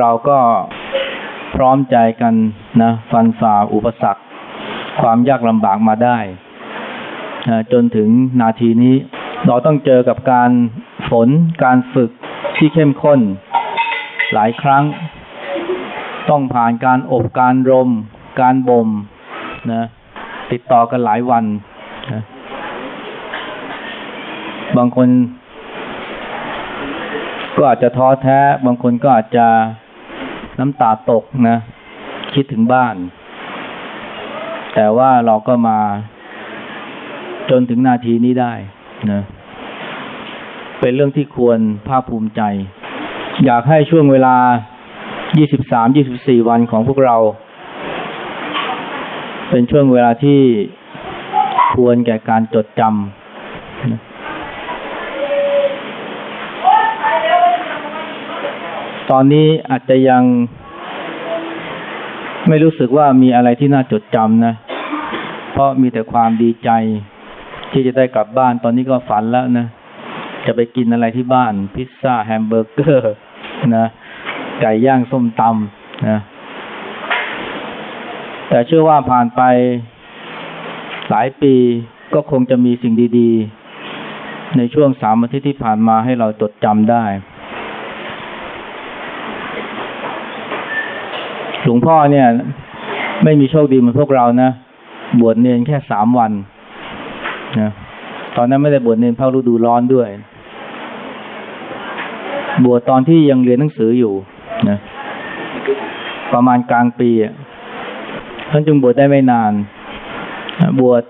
เราก็พร้อมใจกันนะฟันฝ่าอุปสรรค ความยากลำบากมาได้นะจนถึงนาทีนี้ เราต้องเจอกับการฝนการฝึกที่เข้มข้น หลายครั้ง ต้องผ่านการอบการรม การบ่มนะติดต่อกันหลายวันนะบางคนก็อาจจะท้อแท้ บางคนก็อาจจะ น้ำตาตกนะ คิดถึงบ้าน แต่ว่าเราก็มา จนถึงนาทีนี้ได้นะ เป็นเรื่องที่ควรภาคภูมิใจ อยากให้ช่วงเวลา 23 24 วันของพวกเรา เป็นช่วงเวลาที่ควรแก่การจดจำนะ ตอนนี้อาจจะยังไม่รู้สึกว่ามีอะไรที่น่าจดจำนะ เพราะมีแต่ความดีใจ ที่จะได้กลับบ้านตอนนี้ก็ฝันแล้วนะ จะไปกินอะไรที่บ้าน พิซซ่าแฮมเบอร์เกอร์นะไก่ย่างส้มตำนะแต่เชื่อว่าผ่านไปหลายปีก็คงจะมีสิ่งดี ๆ ในช่วงสามอาทิตย์ที่ผ่านมาให้เราจดจำได้ หลวงพ่อเนี่ย ไม่มีโชคดีเหมือนพวกเรานะ บวชเนนแค่สามวันนะตอนนั้นไม่ได้บวชเนนภาคฤดูร้อนด้วย บวชตอนที่ยังเรียนหนังสืออยู่นะประมาณกลางปีอะท่านจึงบวชได้ไม่นาน บวช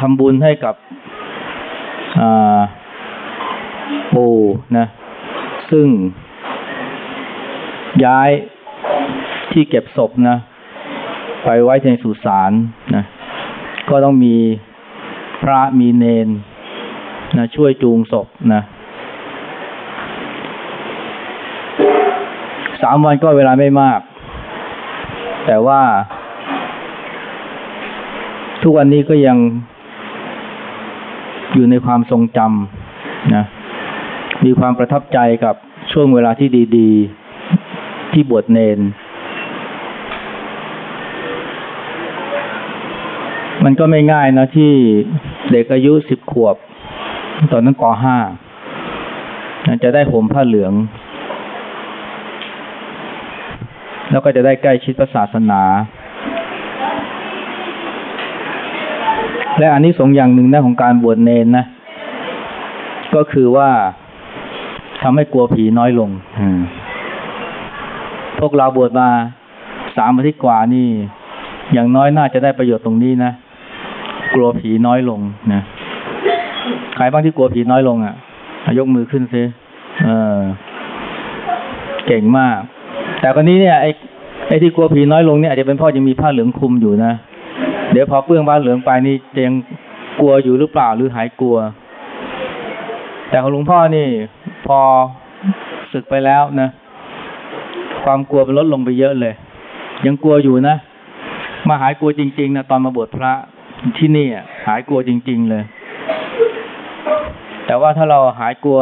ทำบุญให้กับปู่นะ ซึ่งย้าย ที่เก็บศพนะ ไปไว้ในสุสานนะ ก็ต้องมีพระมีเนนนะช่วยจูงศพนะสามวันก็เวลาไม่มาก แต่ว่า ทุกวันนี้ก็ยังอยู่ในความทรงจำนะมีความประทับใจกับช่วงเวลาที่ดี ๆ ที่บวชเนน มันก็ไม่ง่ายนะที่เด็กอายุสิบขวบ ตอนนั้นปห้าจะได้ห่มผ้าเหลือง แล้วก็จะได้ใกล้ชิดพระศาสนา และอันนี้สงอย่างหนึ่งนะของการบวชเนนนะ ก็คือว่าทำให้กลัวผีน้อยลงพวกเราบวชมาสามอาทิตย์กว่านี่ อย่างน้อยน่าจะได้ประโยชน์ตรงนี้นะ กลัวผีน้อยลงนะใครบ้างที่กลัวผีน้อยลงอะ่ะยกมือขึ้นซิเออ เก่งมาก แต่คนนี้เนี่ยไอ้ไอ้ที่กลัวผีน้อยลงเนี่ยอาจจะเป็นพ่อยังมีผ้าเหลืองคลุมอยู่นะเดี๋ยวพอเปื้องผ้าเหลืองไปนี่จะยังกลัวอยู่หรือเปล่าหรือหายกลัว แต่ของหลวงพ่อนี่ พอศึกไปแล้วนะความกลัวมันลดลงไปเยอะเลย ยังกลัวอยู่นะมาหายกลัวจริง ๆนะตอนมาบวชพระ ที่นี่หายกลัวจริง ๆ เลย แต่ว่าถ้าเราหายกลัว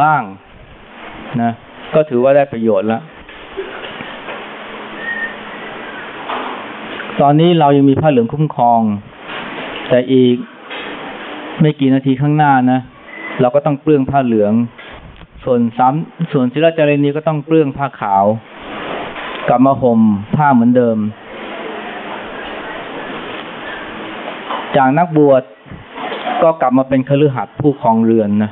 บ้างนะ ก็ถือว่าได้ประโยชน์แล้ว ตอนนี้เรายังมีผ้าเหลืองคุ้มครอง แต่อีกไม่กี่นาทีข้างหน้านะ เราก็ต้องเปลื้องผ้าเหลือง ส่วนซ้ำส่วนศิลจารีนีก็ต้องเปลื้องผ้าขาว กลับมาห่มผ้าเหมือนเดิม จากนักบวชก็กลับมาเป็นคฤหัสถ์ผู้ครองเรือนนะ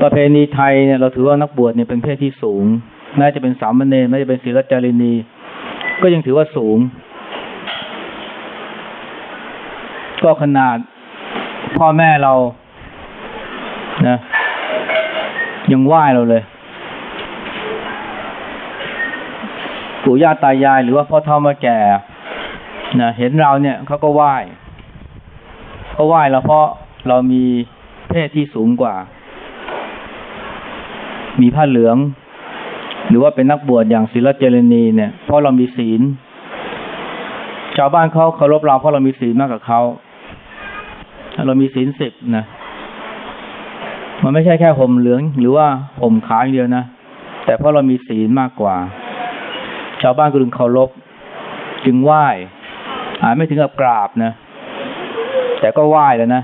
ประเพณีไทยเนี่ยเราถือว่านักบวชเนี่ยเป็นเพศที่สูงแม้จะเป็นสามเณรแม้จะเป็นศิลจารีนี ก็ยังถือว่าสูง ก็ขนาดพ่อแม่เรานะยังไหว้เราเลย ปู่ย่าตายายหรือว่าพ่อเฒ่ามาแก่ นะเห็นเราเนี่ยเขาก็ไหว้เขาไหว้เราเพราะเรามีเพศที่สูงกว่า มีผ้าเหลือง หรือว่าเป็นนักบวชอย่างศิลเจรณีเนี่ย เพราะเรามีศีล ชาวบ้านเขาเคารพเราเพราะเรามีศีลมากกว่าเขาเรามีศีลสิบนะมันไม่ใช่แค่ห่มเหลือง หรือว่าห่มขาวอย่างเดียวนะแต่เพราะเรามีศีลมากกว่า ชาวบ้านก็ถึงเคารพจึงไหว้ อาจไม่ถึงกับกราบนะ แต่ก็ไหว้แล้วนะ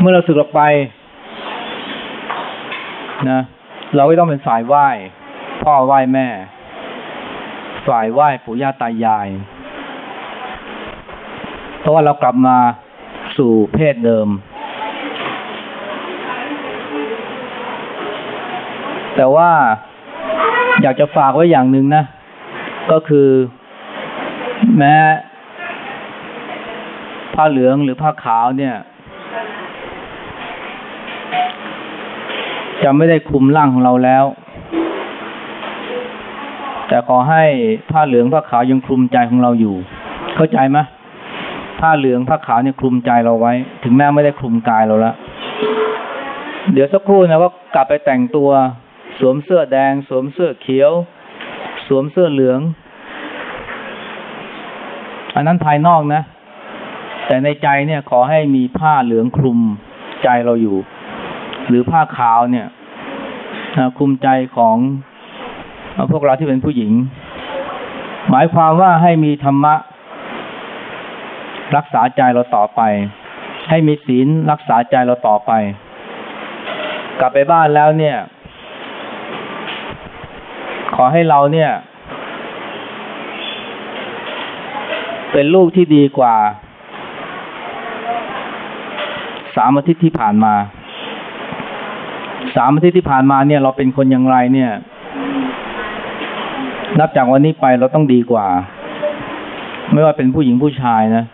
เมื่อเราสึกออกไป นะ เราก็ต้องเป็นฝ่ายไหว้ พ่อไหว้แม่ ฝ่ายไหว้ปู่ย่าตายาย เพราะว่าเรากลับมาสู่เพศเดิม แต่ว่าอยากจะฝากไว้อย่างหนึ่งนะ ก็คือ แม้ผ้าเหลืองหรือผ้าขาวเนี่ย จะไม่ได้คลุมร่างของเราแล้ว แต่ขอให้ผ้าเหลืองผ้าขาวยังคลุมใจของเราอยู่ เข้าใจไหมผ้าเหลืองผ้าขาวเนี่ยคลุมใจเราไว้ ถึงแม้ไม่ได้คลุมกายเราแล้วเดี๋ยวสักครู่นะก็กลับไปแต่งตัว สวมเสื้อแดง สวมเสื้อเขียว สวมเสื้อเหลือง อันนั้นภายนอกนะ แต่ในใจเนี่ยขอให้มีผ้าเหลืองคลุมใจเราอยู่ หรือผ้าขาวเนี่ยคลุมใจของพวกเราที่เป็นผู้หญิง หมายความว่าให้มีธรรมะ รักษาใจเราต่อไป ให้มีศีลรักษาใจเราต่อไป กลับไปบ้านแล้วเนี่ย ขอให้เราเนี่ย เป็นลูกที่ดีกว่าสามอาทิตย์ที่ผ่านมา สามอาทิตย์ที่ผ่านมาเนี่ย เราเป็นคนอย่างไรเนี่ย นับจากวันนี้ไปเราต้องดีกว่า ไม่ว่าเป็นผู้หญิงผู้ชายนะ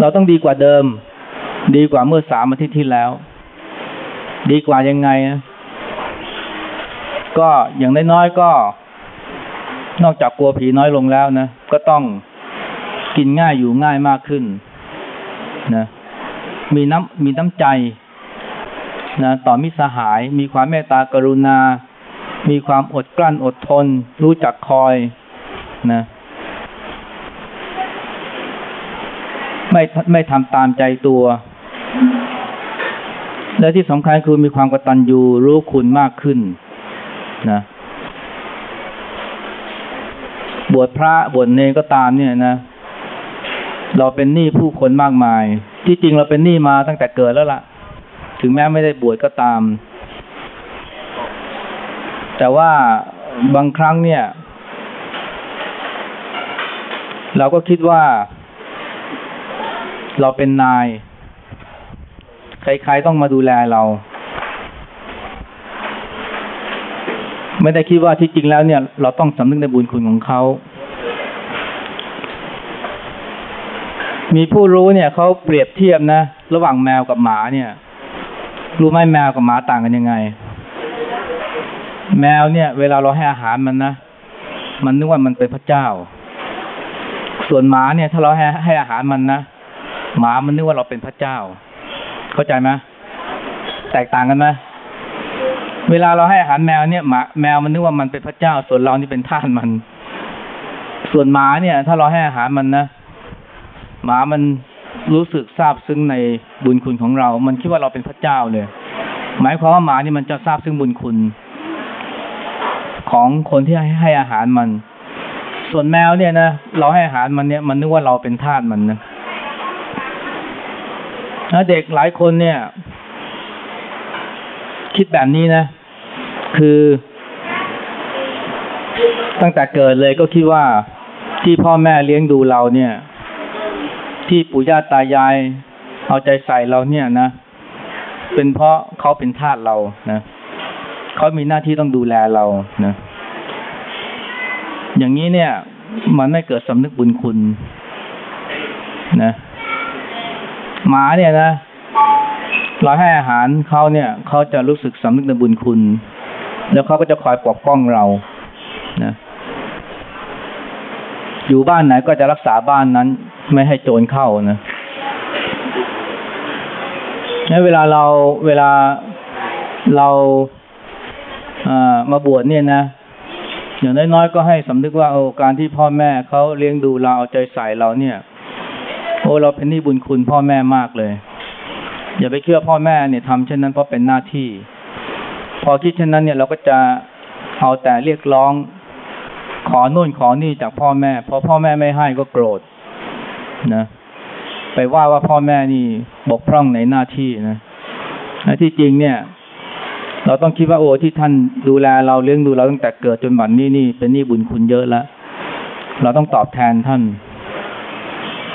เราต้องดีกว่าเดิม ดีกว่าเมื่อสามอาทิตย์ที่แล้ว ดีกว่ายังไงนะก็อย่างน้อยๆก็ นอกจากกลัวผีน้อยลงแล้วนะ ก็ต้องกินง่ายอยู่ง่ายมากขึ้นนะมีน้ำมีน้ำใจนะต่อมิสหายมีความเมตตากรุณา มีความอดกลั้นอดทน รู้จักคอยนะไม่ไม่ทำตามใจตัว และที่สำคัญคือมีความกตัญญูรู้คุณมากขึ้นนะ บวชพระบวชเนรก็ตามเนี่ยนะ เราเป็นหนี้ผู้คนมากมาย ที่จริงเราเป็นหนี้มาตั้งแต่เกิดแล้วล่ะ ถึงแม้ไม่ได้บวชก็ตาม แต่ว่าบางครั้งเนี่ย เราก็คิดว่า เราเป็นนาย ใครๆต้องมาดูแลเรา ไม่ได้คิดว่าที่จริงแล้วเนี่ย เราต้องสำนึกในบุญคุณของเขา มีผู้รู้เนี่ยเขาเปรียบเทียบนะ ระหว่างแมวกับหมาเนี่ย รู้ไหมแมวกับหมาต่างกันยังไง แมวเนี่ย เวลาเราให้อาหารมันนะ มันนึกว่ามันเป็นพระเจ้า ส่วนหมาเนี่ย ถ้าเราให้ให้อาหารมันนะหมามันนึกว่าเราเป็นพระเจ้า เข้าใจไหมแตกต่างกันไหม เวลาเราให้อาหารแมวเนี่ยหมาแมวมันนึกว่ามันเป็นพระเจ้า ส่วนเรานี่เป็นทาสมัน ส่วนหมาเนี่ย ถ้าเราให้อาหารมันนะหมามันรู้สึกซาบซึ้งในบุญคุณของเรา มันคิดว่าเราเป็นพระเจ้าเลย หมายความว่าหมานี่มันจะซาบซึ้งบุญคุณ ของคนที่ให้ให้อาหารมัน ส่วนแมวเนี่ยนะเราให้อาหารมันเนี่ย มันนึกว่าเราเป็นทาสมันนะเด็กหลายคนเนี่ย คิดแบบนี้นะ คือ ตั้งแต่เกิดเลยก็คิดว่าที่พ่อแม่เลี้ยงดูเราเนี่ย ที่ปู่ย่าตายาย เอาใจใส่เราเนี่ยนะ เป็นเพราะเขาเป็นทาสเรานะเขามีหน้าที่ต้องดูแลเรานะอย่างนี้เนี่ย มันไม่เกิดสำนึกบุญคุณนะหมาเนี่ยนะเราให้อาหารเขาเนี่ย เขาจะรู้สึกสำนึกในบุญคุณ แล้วเขาก็จะคอยปกป้องเรานะอยู่บ้านไหนก็จะรักษาบ้านนั้น ไม่ให้โจรเข้านะงั้นเวลาเราเวลาเราามาบวชเนี่ยนะอย่างน้อยๆก็ให้สำนึกว่าโอ้การที่พ่อแม่เขาเลี้ยงดูเราเอาใจใส่เราเนี่ย โอ้เราเป็นหนี้บุญคุณพ่อแม่มากเลย อย่าไปเชื่อพ่อแม่เนี่ยทำเช่นนั้นเพราะเป็นหน้าที่ พอคิดเช่นนั้นเนี่ยเราก็จะเอาแต่เรียกร้อง ขอนู่นขอนี่จากพ่อแม่พอพ่อแม่ไม่ให้ก็โกรธนะไปว่าว่าพ่อแม่นี่บกพร่องในหน้าที่นะและที่จริงเนี่ย เราต้องคิดว่าโอ้ที่ท่านดูแลเราเลี้ยงดูเราตั้งแต่เกิดจนบัดนี้นี่เป็นนี้บุญคุณเยอะแล้วเราต้องตอบแทนท่าน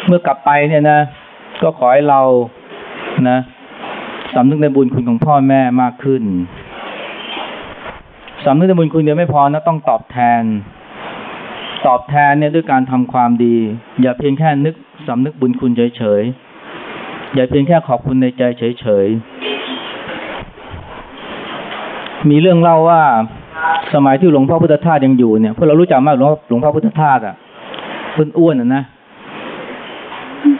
เมื่อกลับไปเนี่ยนะ ก็ขอให้เรานะสำนึกในบุญคุณของพ่อแม่มากขึ้น สำนึกบุญคุณเดียวไม่พอนะต้องตอบแทน ตอบแทนเนี่ยด้วยการทำความดี อย่าเพียงแค่นึกสำนึกบุญคุณเฉยๆอย่าเพียงแค่ขอบคุณในใจเฉยๆมีเรื่องเล่าว่าสมัยที่หลวงพ่อพุทธทาสยังอยู่เนี่ยพวกเรารู้จักมากหลวงพ่อหลวงพ่อพุทธทาสอะอ้วนอะนะ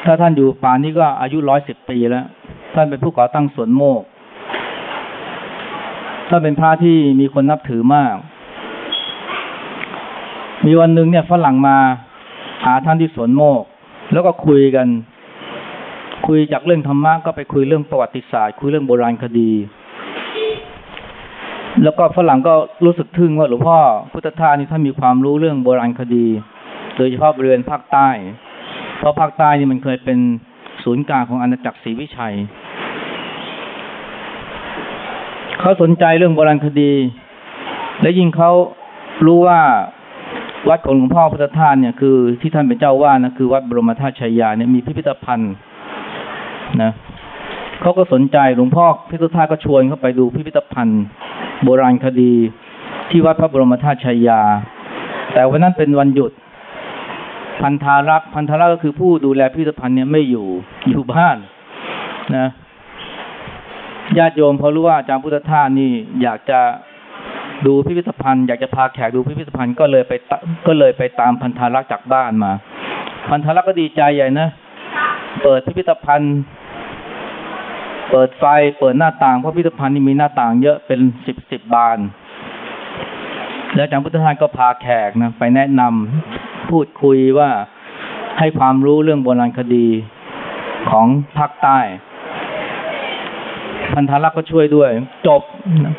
ถ้าท่านอยู่ป่านนี้ก็อายุร้อยสิบปีแล้ว ท่านเป็นผู้ก่อตั้งสวนโมก ท่านเป็นพระที่มีคนนับถือมาก มีวันหนึ่งเนี่ยฝรั่งมาหาท่านที่สวนโมก แล้วก็คุยกัน คุยจากเรื่องธรรมะก็ไปคุยเรื่องประวัติศาสตร์ คุยเรื่องโบราณคดี แล้วก็ฝรั่งก็รู้สึกทึ่งว่าหลวงพ่อพุทธทาสนี่ท่านมีความรู้เรื่องโบราณคดี โดยเฉพาะบริเวณภาคใต้ เพราะภาคใต้นี่มันเคยเป็นศูนย์กลางของอาณาจักรศรีวิชัย เขาสนใจเรื่องโบราณคดี และยิ่งเขารู้ว่าวัดของหลวงพ่อพุทธทาสเนี่ยคือที่ท่านเป็นเจ้าว่านะคือวัดบรมธาตุชัยยาเนี่ยมีพิพิธภัณฑ์นะเขาก็สนใจหลวงพ่อพุทธทาสก็ชวนเขาไปดูพิพิธภัณฑ์ โบราณคดีที่วัดพระบรมธาตุชัยยา แต่วันนั้นเป็นวันหยุด พันธารักษ์พันธารักษ์ก็คือผู้ดูแลพิพิธภัณฑ์เนี่ยไม่อยู่อยู่บ้านนะ ญาติโยมพอรู้ว่าอาจารย์พุทธทาสนี่อยากจะดูพิพิธภัณฑ์อยากจะพาแขกดูพิพิธภัณฑ์ก็เลยไปก็เลยไปตามพันธารักษ์จากบ้านมา พันธารักษ์ก็ดีใจใหญ่นะเปิดพิพิธภัณฑ์ เปิดไฟเปิดหน้าต่างเพราะพิพิธภัณฑ์นี่มีหน้าต่างเยอะเป็นสิบสิบบาน แล้วอาจารย์พุทธทาสก็พาแขกนะไปแนะนำพูดคุยว่าให้ความรู้เรื่องโบราณคดีของภาคใต้ พันธารักษ์ก็ช่วยด้วย จบ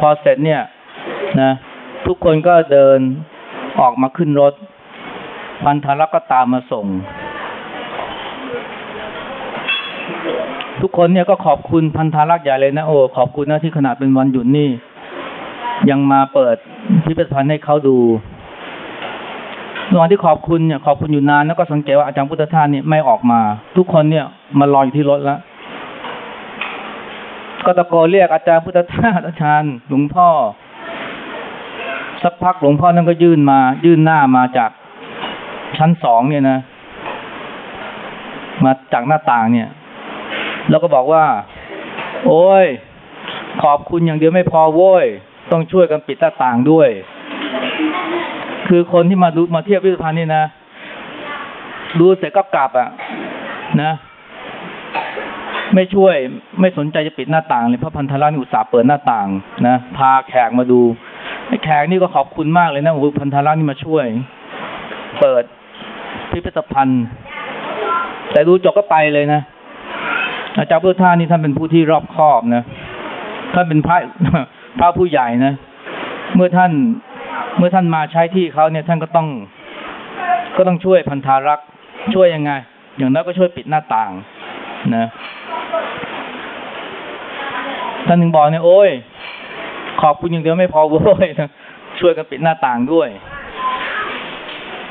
พอเสร็จเนี่ยนะทุกคนก็เดินออกมาขึ้นรถ พันธารักษ์ก็ตามมาส่ง ทุกคนเนี่ยก็ขอบคุณพันธารักษ์ใหญ่เลยนะโอ้ขอบคุณนะที่ขนาดเป็นวันหยุดนี่ ยังมาเปิดพิพิธภัณฑ์ให้เขาดูระหว่างที่ขอบคุณเนี่ยขอบคุณอยู่นานแล้วก็สังเกตว่าอาจารย์พุทธทาสเนี่ยไม่ออกมา ทุกคนเนี่ยมารออยู่ที่รถแล้ว ก็ตะโกนเรียกอาจารย์พุทธทาสอาจารย์หลวงพ่อ สักพักหลวงพ่อนั่นก็ยื่นมา ยื่นหน้ามาจากชั้นสองเนี่ยนะ มาจากหน้าต่างเนี่ย แล้วก็บอกว่า โอ้ย ขอบคุณอย่างเดียวไม่พอโว้ย ต้องช่วยกันปิดหน้าต่างด้วย คือคนที่มาดูมาเที่ยวพิพิธภัณฑ์นี่นะ ดูเสร็จก็กลับอะ นะ ไม่ช่วยไม่สนใจจะปิดหน้าต่างเลยเพราะพันธรักษ์นี่อุตส่าห์เปิดหน้าต่างนะพาแขกมาดูแขกนี่ก็ขอบคุณมากเลยนะโอ้พันธรักษ์นี่มาช่วย เปิดพิพิธภัณฑ์ แต่ดูจบก็ไปเลยนะอาจารย์พุทธทานี่ท่านเป็นผู้ที่รอบคอบนะท่านเป็นพระพระผู้ใหญ่นะเมื่อท่าน เมื่อท่านมาใช้ที่เขาเนี่ยท่านก็ต้อง ก็ต้องช่วยพันธารักษ์ช่วยยังไง อย่างน้อยก็ช่วยปิดหน้าต่างนะ ท่านถึงบอกเนี่ยโอ้ย ขอบคุณอย่างเดียวไม่พอโว้ยช่วยกันปิดหน้าต่างด้วย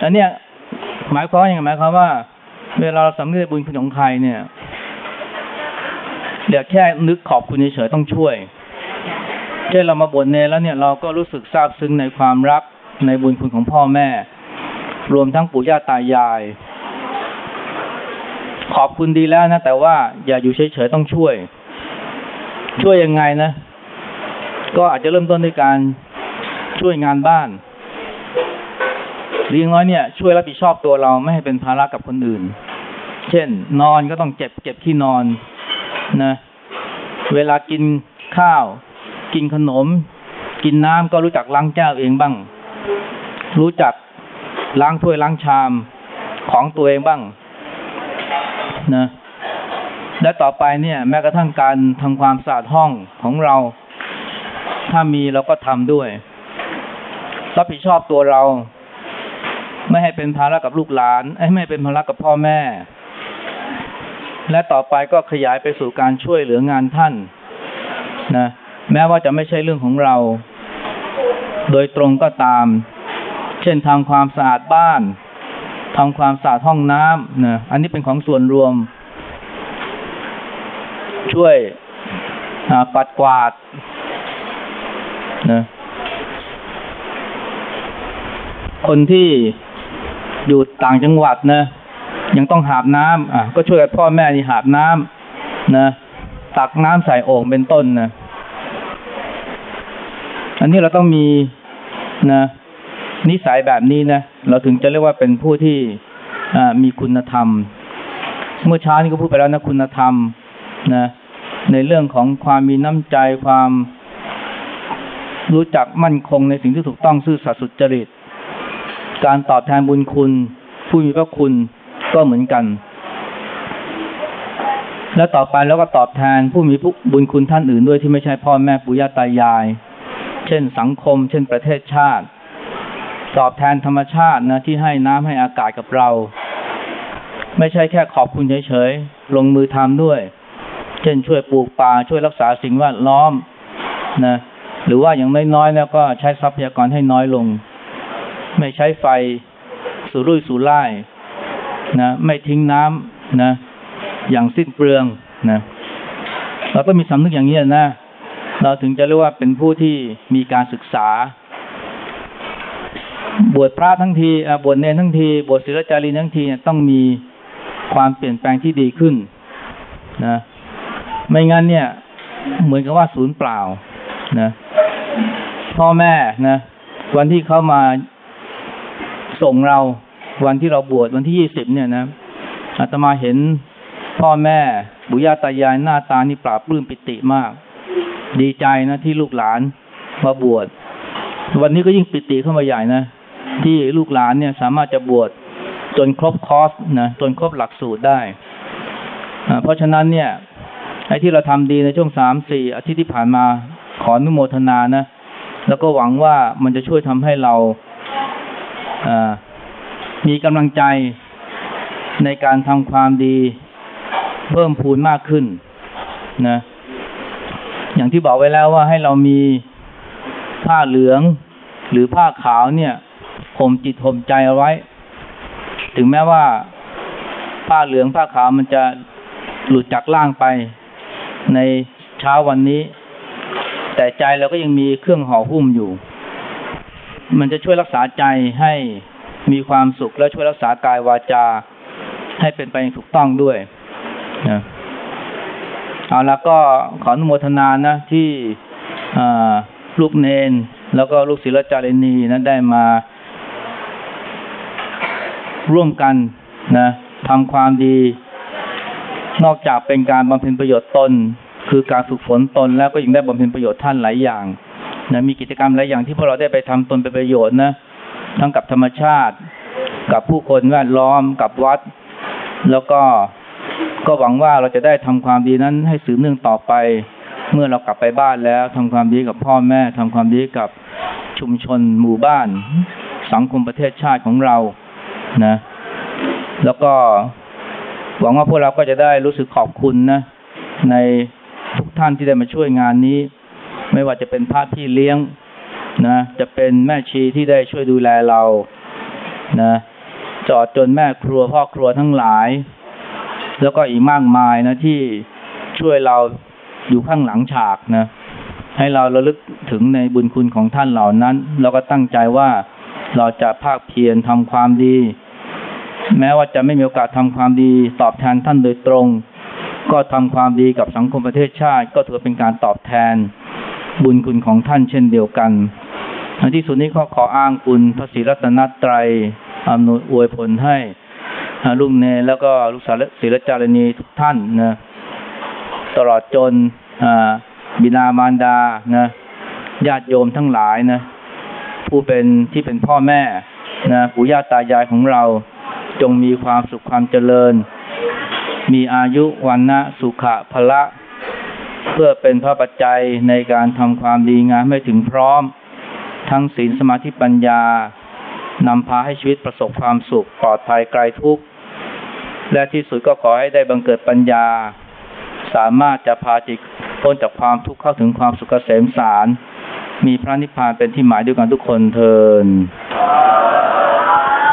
อันเนี้ยหมายความอย่างไรหมายความว่า เวลาเราสำนึกในบุญคุณของใครเนี่ยเดี๋ยวแค่นึกขอบคุณเฉยๆต้องช่วยเช่นเรามาบวชเนรแล้วเนี่ยเราก็รู้สึกซาบซึ้งในความรักในบุญคุณของพ่อแม่ รวมทั้งปู่ย่าตายาย ขอบคุณดีแล้วนะ แต่ว่าอย่าอยู่เฉยๆต้องช่วย ช่วยยังไงนะ ก็อาจจะเริ่มต้นด้วยการช่วยงานบ้านหรืออย่างน้อยเนี่ย ช่วยรับผิดชอบตัวเราไม่ให้เป็นภาระกับคนอื่น เช่น นอนก็ต้องเก็บเก็บที่นอนนะ เวลากินข้าว กินขนม กินน้ำก็รู้จักล้างแก้วเองบ้าง รู้จักล้างถ้วยล้างชามของตัวเองบ้างนะ และต่อไปเนี่ย แม้กระทั่งการทำความสะอาดห้องของเรา ถ้ามีเราก็ทำด้วยรับผิดชอบตัวเรา ไม่ให้เป็นภาระกับลูกหลานไม่ให้เป็นภาระกับพ่อแม่ และต่อไปก็ขยายไปสู่การช่วยเหลืองานท่านนะแม้ว่าจะไม่ใช่เรื่องของเรา โดยตรงก็ตาม เช่นทำความสะอาดบ้านทำความสะอาดห้องน้ำนะอันนี้เป็นของส่วนรวม ช่วยอ่าปัดกวาดนะคนที่อยู่ต่างจังหวัดนะยังต้องหาบน้ำอะก็ช่วยกับพ่อแม่นี่หาบน้ำนะตักน้ำใส่โอ่งเป็นต้นนะอันนี้เราต้องมีนะนิสัยแบบนี้นะเราถึงจะเรียกว่าเป็นผู้ที่มีคุณธรรม เมื่อเช้านี้ก็พูดไปแล้วนะคุณธรรม นะในเรื่องของความมีน้ำใจความรู้จักมั่นคงในสิ่งที่ถูกต้องซื่อสัตย์สุจริต การตอบแทนบุญคุณ ผู้มีพระคุณก็เหมือนกัน แล้วต่อไปแล้วก็ตอบแทนผู้มีผู้บุญคุณท่านอื่นด้วยที่ไม่ใช่พ่อแม่ปู่ย่าตายาย เช่นสังคม เช่นประเทศชาติ ตอบแทนธรรมชาตินะที่ให้น้ำให้อากาศกับเรา ไม่ใช่แค่ขอบคุณเฉยๆลงมือทำด้วย เช่นช่วยปลูกป่าช่วยรักษาสิ่งแวดล้อมนะหรือว่าอย่างน้อยๆแล้วก็ใช้ทรัพยากรให้น้อยลง ไม่ใช้ไฟสุรุ่ยสุร่ายนะไม่ทิ้งน้ำนะ อย่างสิ้นเปลืองนะเราต้องมีสำนึกอย่างนี้นะ เราถึงจะเรียกว่าเป็นผู้ที่มีการศึกษา บวชพระทั้งทีบวชเนรทั้งที บวชศิลจารีทั้งทีต้องมีความเปลี่ยนแปลงที่ดีขึ้นนะ ไม่งั้นเนี่ย เหมือนกับว่าศูนย์เปล่านะพ่อแม่นะวันที่เขามาส่งเราวันที่เราบวชวันที่ยี่สิบเนี่ยนะอาตมาเห็นพ่อแม่บุญญาตายายหน้าตานี่ปราบปลื้มปิติมาก ดีใจนะที่ลูกหลานมาบวชวันนี้ก็ยิ่งปิติเข้ามาใหญ่นะที่ลูกหลานเนี่ยสามารถจะบวชจนครบคอร์สนะจนครบหลักสูตรได้อ่าเพราะฉะนั้นเนี่ย ไอ้ที่เราทำดีในช่วงสามสี่อาทิตย์ที่ผ่านมาขออนุโมทนานะ แล้วก็หวังว่ามันจะช่วยทำให้เราอ่ามีกำลังใจในการทำความดีเพิ่มพูนมากขึ้นนะ อย่างที่บอกไว้แล้วว่าให้เรามีผ้าเหลือง หรือผ้าขาวเนี่ยห่มจิตห่มใจเอาไว้ ถึงแม้ว่าผ้าเหลืองผ้าขาวมันจะหลุดจากล่างไป ในเช้าวันนี้ แต่ใจเราก็ยังมีเครื่องห่อหุ้มอยู่ มันจะช่วยรักษาใจให้มีความสุขและช่วยรักษากายวาจา ให้เป็นไปอย่างถูกต้องด้วยนะเอาแล้วก็ขออนุโมทนานะที่ลูกเนน แล้วก็ลูกศิลจารินีนั้นได้มา ร่วมกันนะทำความดี นอกจากเป็นการบำเพ็ญประโยชน์ตน คือการฝึกฝนตนแล้วก็ยังได้บำเพ็ญประโยชน์ท่านหลายอย่างนะมีกิจกรรมหลายอย่างที่พวกเราได้ไปทำตนเป็นประโยชน์นะทั้งกับธรรมชาติ กับผู้คนแวดล้อมกับวัด แล้วก็ก็หวังว่าเราจะได้ทำความดีนั้นให้สืบเนื่องต่อไป เมื่อเรากลับไปบ้านแล้วทำความดีกับพ่อแม่ทำความดีกับชุมชนหมู่บ้าน สังคมประเทศชาติของเรานะ แล้วก็ หวังว่าพวกเราก็จะได้รู้สึกขอบคุณนะ ในทุกท่านที่ได้มาช่วยงานนี้ ไม่ว่าจะเป็นพระพี่เลี้ยงนะ จะเป็นแม่ชีที่ได้ช่วยดูแลเรานะจอดจนแม่ครัวพ่อครัวทั้งหลาย แล้วก็อีกมากมายนะที่ช่วยเราอยู่ข้างหลังฉากนะ ให้เราระลึกถึงในบุญคุณของท่านเหล่านั้นแล้วก็ตั้งใจว่าเราจะภาคเพียรทำความดี แม้ว่าจะไม่มีโอกาสทำความดีตอบแทนท่านโดยตรง ก็ทำความดีกับสังคมประเทศชาติ ก็ถือเป็นการตอบแทนบุญคุณของท่านเช่นเดียวกันในที่สุดนี้ก็ขออ้างคุณพระศรีรัตนตรัยอำนวยอวยผลให้ลูกเนรแล้วก็ลูกสาวศิลจารณีทุกท่านนะตลอดจนบิดามารดานะญาติโยมทั้งหลายนะผู้เป็นที่เป็นพ่อแม่นะปู่ย่าตายายของเรา จงมีความสุขความเจริญ มีอายุวันนะสุขะพละ เพื่อเป็นพระปัจจัยในการทำความดีงามให้ถึงพร้อม ทั้งศีลสมาธิปัญญานำพาให้ชีวิตประสบความสุขปลอดภัยไกลทุกข์และที่สุดก็ขอให้ได้บังเกิดปัญญา สามารถจะพาจิตพ้นจากความทุกข์เข้าถึงความสุขเกษมสาร มีพระนิพพานเป็นที่หมายด้วยกันทุกคนเทินส